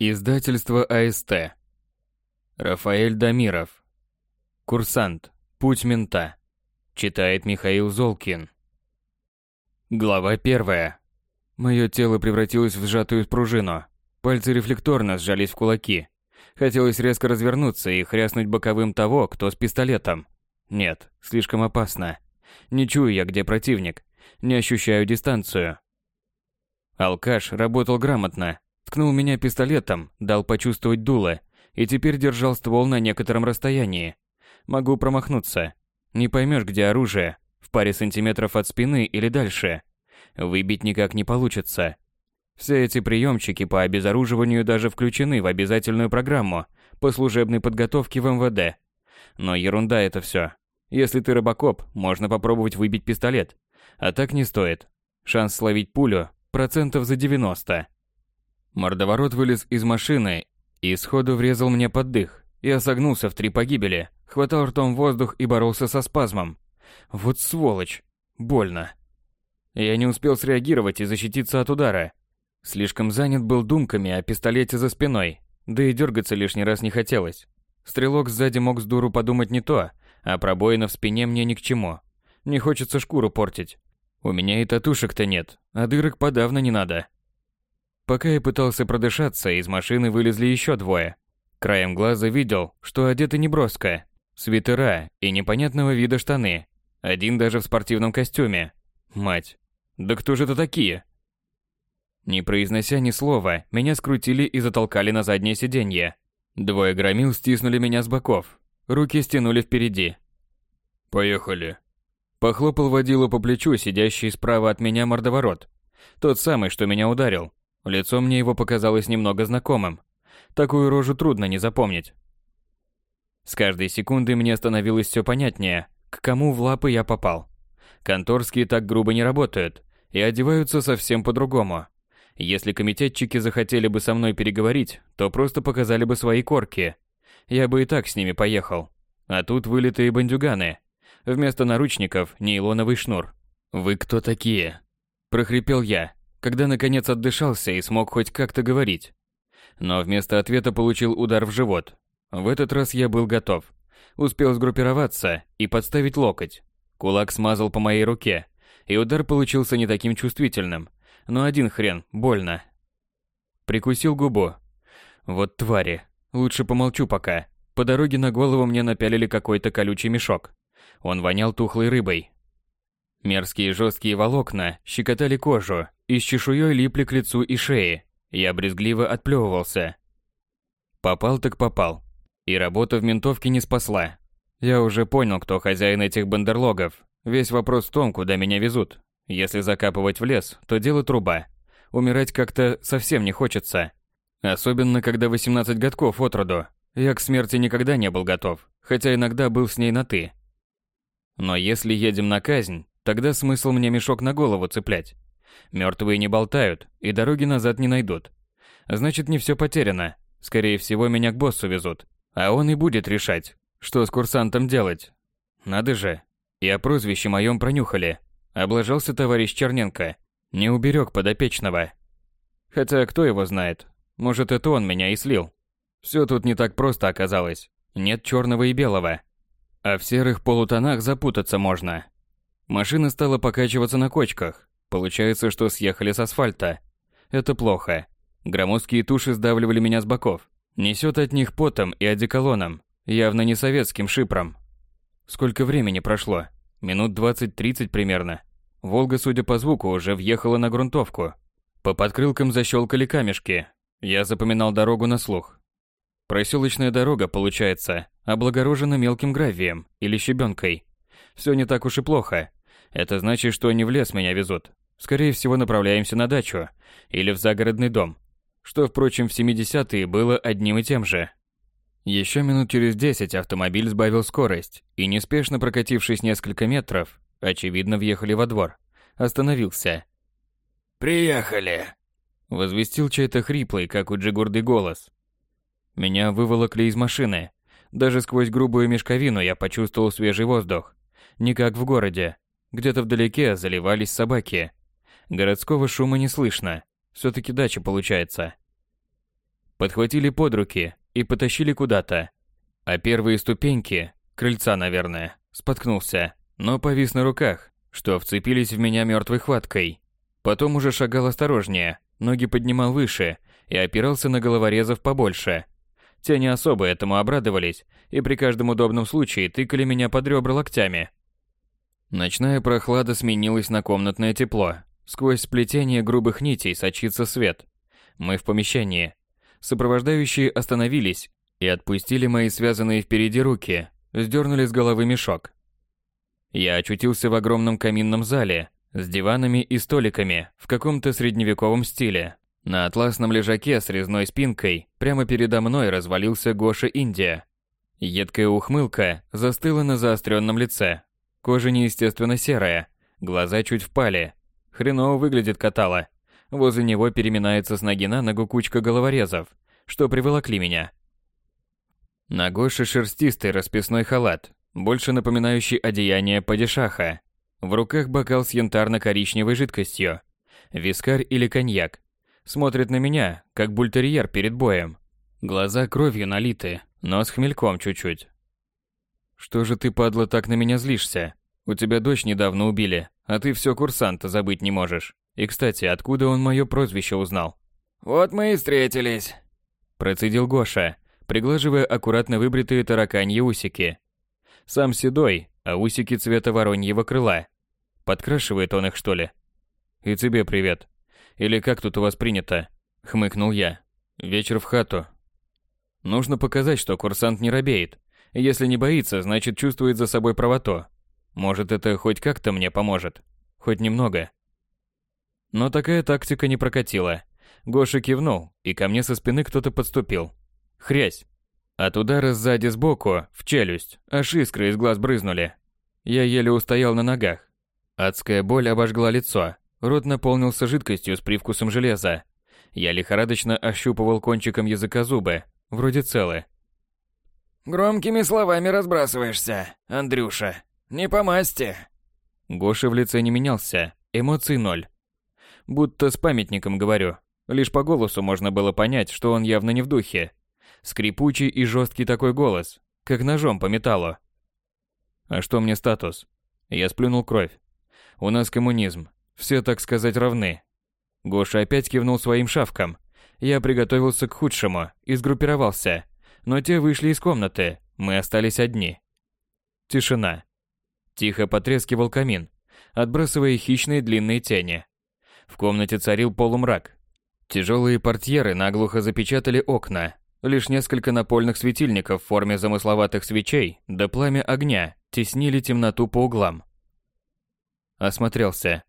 Издательство АСТ. Рафаэль Дамиров. Курсант. Путь мента. Читает Михаил Золкин. Глава первая. Мое тело превратилось в сжатую пружину. Пальцы рефлекторно сжались в кулаки. Хотелось резко развернуться и хряснуть боковым того, кто с пистолетом. Нет, слишком опасно. Не чую я, где противник. Не ощущаю дистанцию. Алкаш работал грамотно, Ткнул меня пистолетом, дал почувствовать дуло, и теперь держал ствол на некотором расстоянии. Могу промахнуться. Не поймешь, где оружие, в паре сантиметров от спины или дальше. Выбить никак не получится. Все эти приемчики по обезоруживанию даже включены в обязательную программу по служебной подготовке в МВД. Но ерунда это все. Если ты рыбакоп, можно попробовать выбить пистолет. А так не стоит. Шанс словить пулю процентов за 90. Мордоворот вылез из машины и сходу врезал мне под дых. Я согнулся в три погибели, хватал ртом воздух и боролся со спазмом. Вот сволочь. Больно. Я не успел среагировать и защититься от удара. Слишком занят был думками о пистолете за спиной, да и дергаться лишний раз не хотелось. Стрелок сзади мог с дуру подумать не то, а пробоина в спине мне ни к чему. Не хочется шкуру портить. У меня и татушек-то нет, а дырок подавно не надо. Пока я пытался продышаться, из машины вылезли еще двое. Краем глаза видел, что одеты неброско. Свитера и непонятного вида штаны. Один даже в спортивном костюме. Мать, да кто же это такие? Не произнося ни слова, меня скрутили и затолкали на заднее сиденье. Двое громил стиснули меня с боков. Руки стянули впереди. «Поехали». Похлопал водила по плечу сидящий справа от меня мордоворот. Тот самый, что меня ударил. Лицо мне его показалось немного знакомым. Такую рожу трудно не запомнить. С каждой секундой мне становилось все понятнее, к кому в лапы я попал. Конторские так грубо не работают и одеваются совсем по-другому. Если комитетчики захотели бы со мной переговорить, то просто показали бы свои корки. Я бы и так с ними поехал. А тут вылитые бандюганы. Вместо наручников нейлоновый шнур. «Вы кто такие?» – прохрипел я, когда наконец отдышался и смог хоть как-то говорить. Но вместо ответа получил удар в живот. В этот раз я был готов. Успел сгруппироваться и подставить локоть. Кулак смазал по моей руке, и удар получился не таким чувствительным. Но один хрен, больно. Прикусил губу. Вот твари. Лучше помолчу пока. По дороге на голову мне напялили какой-то колючий мешок. Он вонял тухлой рыбой. Мерзкие жесткие волокна щекотали кожу и с чешуей липли к лицу и шее. Я брезгливо отплевывался. Попал так попал. И работа в ментовке не спасла. Я уже понял, кто хозяин этих бандерлогов. Весь вопрос в том, куда меня везут. Если закапывать в лес, то дело труба. Умирать как-то совсем не хочется. Особенно, когда 18 годков от роду. Я к смерти никогда не был готов, хотя иногда был с ней на «ты». Но если едем на казнь, Тогда смысл мне мешок на голову цеплять. Мертвые не болтают и дороги назад не найдут. Значит, не все потеряно. Скорее всего, меня к боссу везут. А он и будет решать, что с курсантом делать. Надо же. И о прозвище моем пронюхали. Облажался товарищ Черненко. Не уберег подопечного. Хотя кто его знает. Может, это он меня и слил. Все тут не так просто оказалось. Нет черного и белого. А в серых полутонах запутаться можно. Машина стала покачиваться на кочках. Получается, что съехали с асфальта. Это плохо. Громоздкие туши сдавливали меня с боков. Несет от них потом и одеколоном. Явно не советским шипром. Сколько времени прошло? Минут 20-30 примерно. Волга, судя по звуку, уже въехала на грунтовку. По подкрылкам защелкали камешки. Я запоминал дорогу на слух. Проселочная дорога, получается, облагорожена мелким гравием или щебенкой. Все не так уж и плохо. Это значит, что не в лес меня везут. Скорее всего, направляемся на дачу или в загородный дом, что, впрочем, в 70-е было одним и тем же. Еще минут через десять автомобиль сбавил скорость и, неспешно прокатившись несколько метров, очевидно, въехали во двор. Остановился. «Приехали!» – возвестил чей-то хриплый, как у Джигурды, голос. Меня выволокли из машины. Даже сквозь грубую мешковину я почувствовал свежий воздух. Не как в городе, где-то вдалеке заливались собаки. Городского шума не слышно. Все-таки дача получается. подхватили под руки и потащили куда-то. А первые ступеньки, крыльца, наверное, споткнулся, но повис на руках, что вцепились в меня мертвой хваткой. Потом уже шагал осторожнее, ноги поднимал выше и опирался на головорезов побольше. Те не особо этому обрадовались и при каждом удобном случае тыкали меня под ребра локтями. Ночная прохлада сменилась на комнатное тепло. Сквозь сплетение грубых нитей сочится свет. Мы в помещении. Сопровождающие остановились и отпустили мои связанные впереди руки, сдернули с головы мешок. Я очутился в огромном каминном зале с диванами и столиками в каком-то средневековом стиле. На атласном лежаке с резной спинкой прямо передо мной развалился Гоша Индия. Едкая ухмылка застыла на заостренном лице. Кожа неестественно серая, глаза чуть впали. Хреново выглядит катало. Возле него переминается с ноги на ногу кучка головорезов, что приволокли меня. На Гоше шерстистый расписной халат, больше напоминающий одеяние падишаха. В руках бокал с янтарно-коричневой жидкостью. Вискарь или коньяк. Смотрит на меня, как бультерьер перед боем. Глаза кровью налиты, но с хмельком чуть-чуть. «Что же ты, падла, так на меня злишься? У тебя дочь недавно убили, а ты все курсанта забыть не можешь. И, кстати, откуда он мое прозвище узнал?» «Вот мы и встретились», – процедил Гоша, приглаживая аккуратно выбритые тараканьи усики. Сам седой, а усики цвета вороньего крыла. Подкрашивает он их, что ли? И тебе привет. Или как тут у вас принято? Хмыкнул я. Вечер в хату. Нужно показать, что курсант не робеет. Если не боится, значит чувствует за собой правоту. Может, это хоть как-то мне поможет. Хоть немного. Но такая тактика не прокатила. Гоша кивнул, и ко мне со спины кто-то подступил. Хрясь. От удара сзади сбоку, в челюсть, аж искры из глаз брызнули. Я еле устоял на ногах. Адская боль обожгла лицо, рот наполнился жидкостью с привкусом железа. Я лихорадочно ощупывал кончиком языка зубы, вроде целы. «Громкими словами разбрасываешься, Андрюша. Не по масти». Гоша в лице не менялся, эмоций ноль. Будто с памятником говорю. Лишь по голосу можно было понять, что он явно не в духе. Скрипучий и жесткий такой голос, как ножом по металлу. А что мне статус? Я сплюнул кровь. У нас коммунизм. Все, так сказать, равны. Гоша опять кивнул своим шавкам. Я приготовился к худшему и сгруппировался. Но те вышли из комнаты. Мы остались одни. Тишина. Тихо потрескивал камин, отбрасывая хищные длинные тени. В комнате царил полумрак. Тяжелые портьеры наглухо запечатали окна, Лишь несколько напольных светильников в форме замысловатых свечей да пламя огня теснили темноту по углам. Осмотрелся.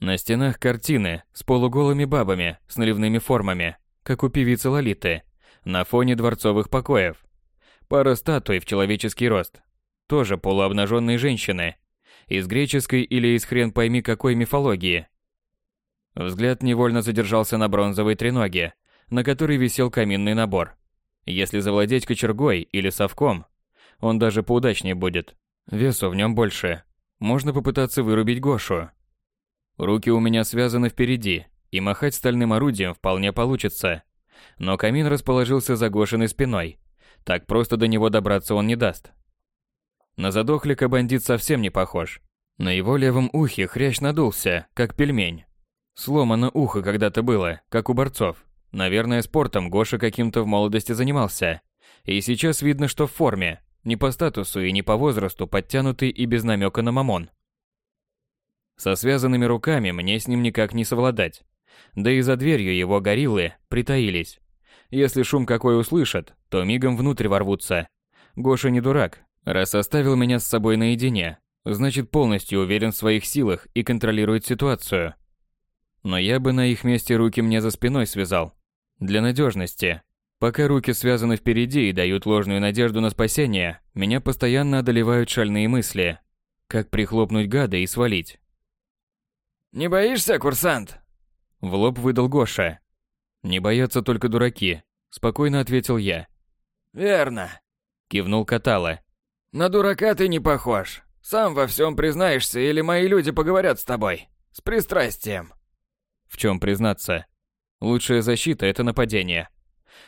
На стенах картины с полуголыми бабами с наливными формами, как у певицы Лолиты, на фоне дворцовых покоев. Пара статуй в человеческий рост. Тоже полуобнаженные женщины. Из греческой или из хрен пойми какой мифологии. Взгляд невольно задержался на бронзовой треноге, на которой висел каминный набор. Если завладеть кочергой или совком, он даже поудачнее будет. Весу в нем больше. Можно попытаться вырубить Гошу. Руки у меня связаны впереди, и махать стальным орудием вполне получится. Но камин расположился за Гошиной спиной. Так просто до него добраться он не даст. На задохлика бандит совсем не похож. На его левом ухе хрящ надулся, как пельмень. Сломано ухо когда-то было, как у борцов. Наверное, спортом Гоша каким-то в молодости занимался. И сейчас видно, что в форме, не по статусу и не по возрасту подтянутый и без намека на мамон. Со связанными руками мне с ним никак не совладать. Да и за дверью его гориллы притаились. Если шум какой услышат, то мигом внутрь ворвутся. Гоша не дурак, раз оставил меня с собой наедине, значит полностью уверен в своих силах и контролирует ситуацию. Но я бы на их месте руки мне за спиной связал. Для надежности. Пока руки связаны впереди и дают ложную надежду на спасение, меня постоянно одолевают шальные мысли. Как прихлопнуть гада и свалить. «Не боишься, курсант?» В лоб выдал Гоша. «Не боятся только дураки», – спокойно ответил я. «Верно», – кивнул Катала. «На дурака ты не похож. Сам во всем признаешься или мои люди поговорят с тобой. С пристрастием». В чем признаться? Лучшая защита – это нападение.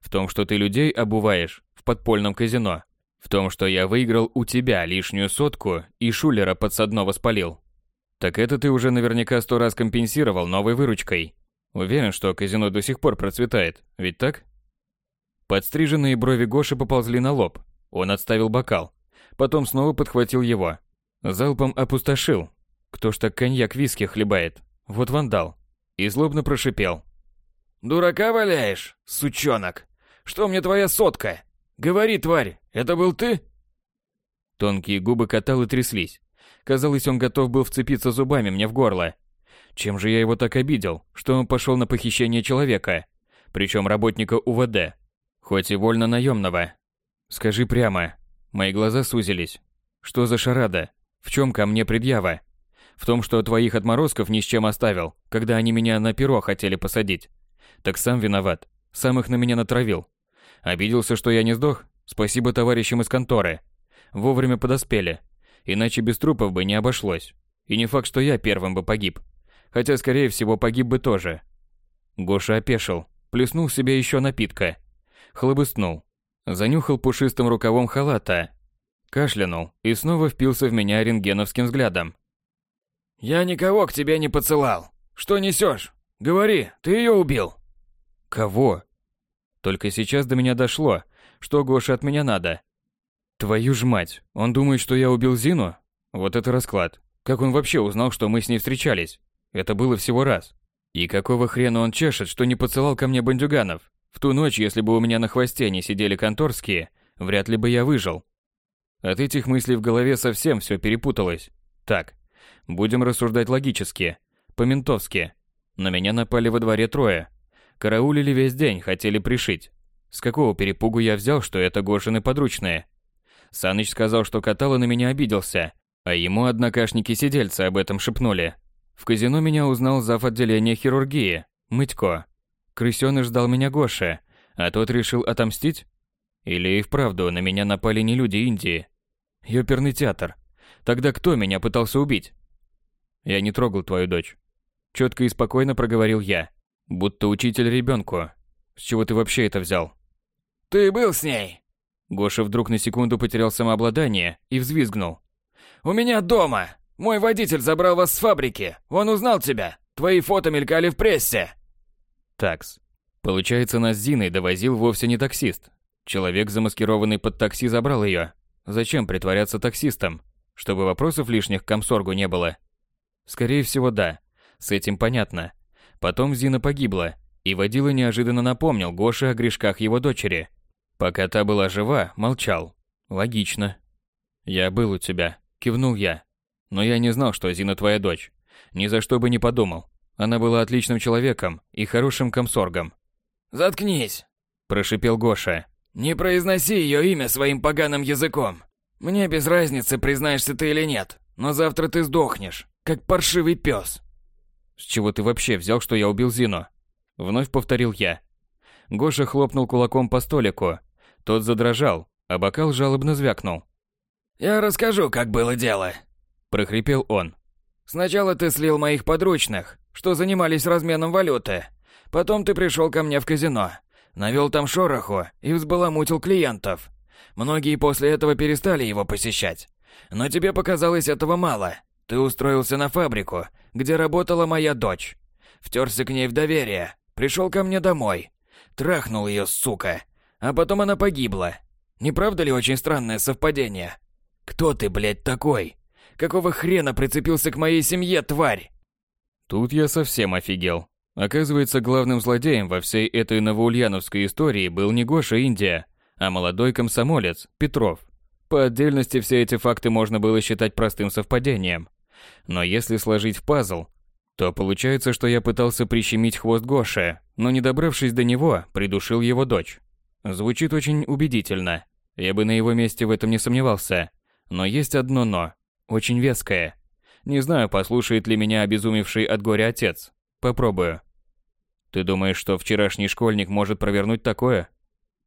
В том, что ты людей обуваешь в подпольном казино. В том, что я выиграл у тебя лишнюю сотку и шулера подсадного спалил. Так это ты уже наверняка сто раз компенсировал новой выручкой. Уверен, что казино до сих пор процветает, ведь так? Подстриженные брови Гоши поползли на лоб. Он отставил бокал. Потом снова подхватил его. Залпом опустошил. Кто ж так коньяк-виски хлебает? Вот вандал. И злобно прошипел. «Дурака валяешь, сучонок? Что мне твоя сотка? Говори, тварь, это был ты?» Тонкие губы каталы тряслись. Казалось, он готов был вцепиться зубами мне в горло. Чем же я его так обидел, что он пошел на похищение человека? Причем работника УВД. Хоть и вольно наемного. Скажи прямо. Мои глаза сузились. Что за шарада? В чем ко мне предъява? В том, что твоих отморозков ни с чем оставил, когда они меня на перо хотели посадить. Так сам виноват. Сам их на меня натравил. Обиделся, что я не сдох? Спасибо товарищам из конторы. Вовремя подоспели. Иначе без трупов бы не обошлось. И не факт, что я первым бы погиб. Хотя, скорее всего, погиб бы тоже. Гоша опешил. Плеснул себе еще напитка. Хлобыстнул. Занюхал пушистым рукавом халата. Кашлянул и снова впился в меня рентгеновским взглядом. «Я никого к тебе не поцелал. Что несешь? Говори, ты ее убил?» «Кого?» Только сейчас до меня дошло, что Гоше от меня надо. Твою ж мать, он думает, что я убил Зину? Вот это расклад. Как он вообще узнал, что мы с ней встречались? Это было всего раз. И какого хрена он чешет, что не поцелал ко мне бандюганов? В ту ночь, если бы у меня на хвосте не сидели конторские, вряд ли бы я выжил. От этих мыслей в голове совсем все перепуталось. Так, будем рассуждать логически, по-ментовски. На меня напали во дворе трое. Караулили весь день, хотели пришить. С какого перепугу я взял, что это Гошины подручные? Саныч сказал, что Катала на меня обиделся, а ему однокашники-сидельцы об этом шепнули. В казино меня узнал зав. отделения хирургии, Мытько. Крысёныш ждал меня Гоша, а тот решил отомстить? Или и вправду на меня напали не люди Индии? Ёперный театр. Тогда кто меня пытался убить? Я не трогал твою дочь. Четко и спокойно проговорил я, будто учитель ребенку. С чего ты вообще это взял? Ты был с ней? Гоша вдруг на секунду потерял самообладание и взвизгнул. У меня дома. Мой водитель забрал вас с фабрики. Он узнал тебя. Твои фото мелькали в прессе. Такс. Получается, нас Зиной довозил вовсе не таксист. Человек, замаскированный под такси, забрал ее. Зачем притворяться таксистом? Чтобы вопросов лишних к комсоргу не было. Скорее всего, да. С этим понятно. Потом Зина погибла, и водила неожиданно напомнил Гоше о грешках его дочери. Пока та была жива, молчал. Логично. «Я был у тебя», — кивнул я. «Но я не знал, что Зина твоя дочь. Ни за что бы не подумал. Она была отличным человеком и хорошим комсоргом». «Заткнись», – прошипел Гоша. «Не произноси ее имя своим поганым языком. Мне без разницы, признаешься ты или нет, но завтра ты сдохнешь, как паршивый пес». «С чего ты вообще взял, что я убил Зину?» Вновь повторил я. Гоша хлопнул кулаком по столику. Тот задрожал, а бокал жалобно звякнул. «Я расскажу, как было дело», – прохрипел он. «Сначала ты слил моих подручных, что занимались разменом валюты. Потом ты пришел ко мне в казино, навел там шороху и взбаламутил клиентов. Многие после этого перестали его посещать. Но тебе показалось этого мало. Ты устроился на фабрику, где работала моя дочь. Втерся к ней в доверие, пришел ко мне домой. Трахнул ее, сука. А потом она погибла. Не правда ли очень странное совпадение? Кто ты, блядь, такой? Какого хрена прицепился к моей семье, тварь? Тут я совсем офигел. Оказывается, главным злодеем во всей этой новоульяновской истории был не Гоша Индия, а молодой комсомолец Петров. По отдельности все эти факты можно было считать простым совпадением. Но если сложить в пазл, то получается, что я пытался прищемить хвост Гоши, но не добравшись до него, придушил его дочь. Звучит очень убедительно. Я бы на его месте в этом не сомневался. Но есть одно «но», очень веское. Не знаю, послушает ли меня обезумевший от горя отец. Попробую. Ты думаешь, что вчерашний школьник может провернуть такое?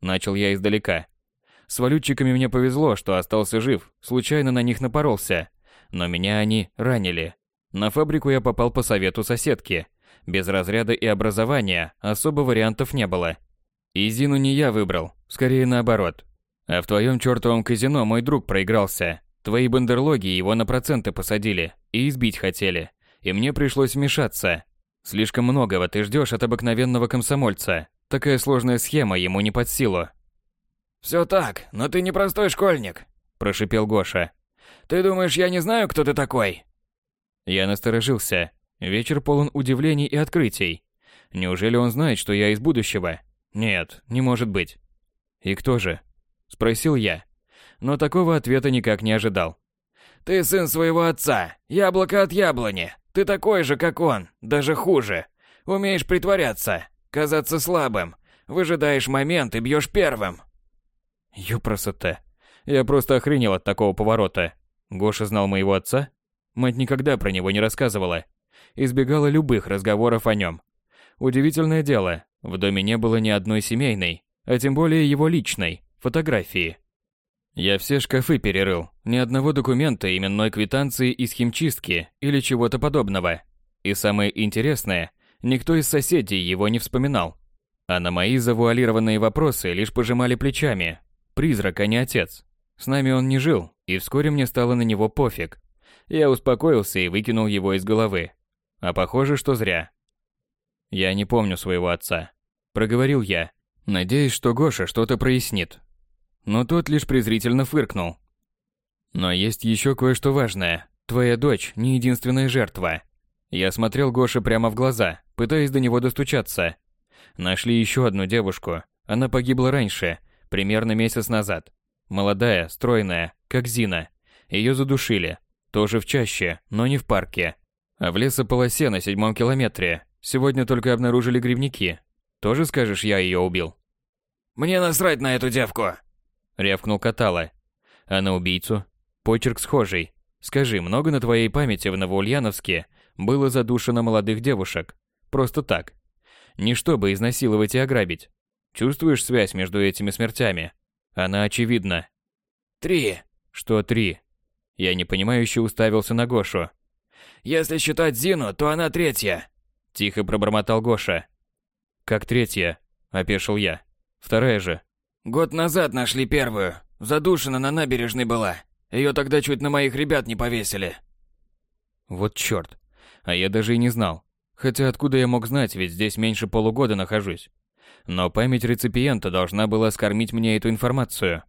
Начал я издалека. С валютчиками мне повезло, что остался жив, случайно на них напоролся. Но меня они ранили. На фабрику я попал по совету соседки. Без разряда и образования особо вариантов не было. И Зину не я выбрал, скорее наоборот. А в твоем чертовом казино мой друг проигрался. Твои бандерлоги его на проценты посадили и избить хотели. И мне пришлось вмешаться. Слишком многого ты ждешь от обыкновенного комсомольца. Такая сложная схема ему не под силу. Все так, но ты не простой школьник, прошипел Гоша. Ты думаешь, я не знаю, кто ты такой? Я насторожился. Вечер полон удивлений и открытий. Неужели он знает, что я из будущего? Нет, не может быть. И кто же? Спросил я. Но такого ответа никак не ожидал. Ты сын своего отца, яблоко от яблони. Ты такой же, как он, даже хуже. Умеешь притворяться, казаться слабым, выжидаешь момент и бьешь первым. Ёпросоте. Я просто охренел от такого поворота. Гоша знал моего отца? Мать никогда про него не рассказывала. Избегала любых разговоров о нем. Удивительное дело, в доме не было ни одной семейной, а тем более его личной, фотографии. Я все шкафы перерыл, ни одного документа именной квитанции из химчистки или чего-то подобного. И самое интересное, никто из соседей его не вспоминал. А на мои завуалированные вопросы лишь пожимали плечами. Призрак, а не отец. С нами он не жил, и вскоре мне стало на него пофиг. Я успокоился и выкинул его из головы. А похоже, что зря. Я не помню своего отца. Проговорил я, надеясь, что Гоша что-то прояснит. Но тот лишь презрительно фыркнул. Но есть еще кое-что важное. Твоя дочь не единственная жертва. Я смотрел Гоше прямо в глаза, пытаясь до него достучаться. Нашли еще одну девушку. Она погибла раньше, примерно месяц назад. Молодая, стройная, как Зина. Ее задушили. Тоже в чаще, но не в парке. А в лесополосе на седьмом километре. Сегодня только обнаружили грибники. Тоже скажешь, я ее убил? Мне насрать на эту девку. Рявкнул Катала. А на убийцу? Почерк схожий. Скажи, много на твоей памяти в Новоульяновске было задушено молодых девушек? Просто так. Не чтобы изнасиловать и ограбить. Чувствуешь связь между этими смертями? Она очевидна. Три. Что три? Я непонимающе уставился на Гошу. Если считать Зину, то она третья. Тихо пробормотал Гоша. Как третья? Опешил я. Вторая же. Год назад нашли первую. Задушена на набережной была. Ее тогда чуть на моих ребят не повесили. Вот чёрт. А я даже и не знал. Хотя откуда я мог знать, ведь здесь меньше полугода нахожусь. Но память реципиента должна была скормить мне эту информацию.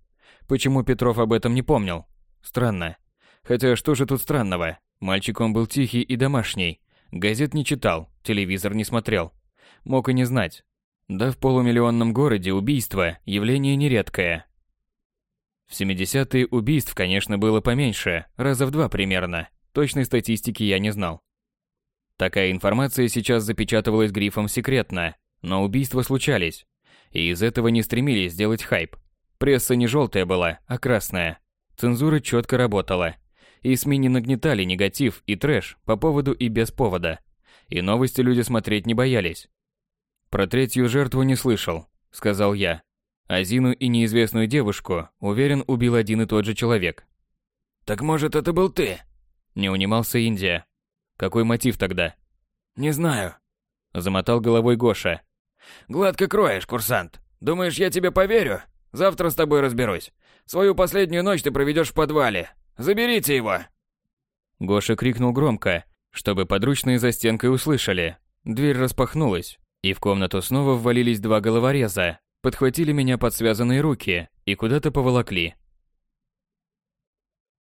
Почему Петров об этом не помнил? Странно. Хотя что же тут странного? Мальчик он был тихий и домашний. Газет не читал, телевизор не смотрел. Мог и не знать. Да в полумиллионном городе убийство – явление нередкое. В 70-е убийств, конечно, было поменьше, раза в два примерно. Точной статистики я не знал. Такая информация сейчас запечатывалась грифом «секретно», но убийства случались, и из этого не стремились сделать хайп. Пресса не желтая была, а красная. Цензура четко работала. И СМИ не нагнетали негатив и трэш по поводу и без повода. И новости люди смотреть не боялись. Про третью жертву не слышал, сказал я. А Зину и неизвестную девушку, уверен, убил один и тот же человек. Так может, это был ты? Не унимался Индия. Какой мотив тогда? Не знаю. Замотал головой Гоша. Гладко кроешь, курсант. Думаешь, я тебе поверю? Завтра с тобой разберусь. Свою последнюю ночь ты проведешь в подвале. Заберите его!» Гоша крикнул громко, чтобы подручные за стенкой услышали. Дверь распахнулась, и в комнату снова ввалились два головореза, подхватили меня под связанные руки и куда-то поволокли.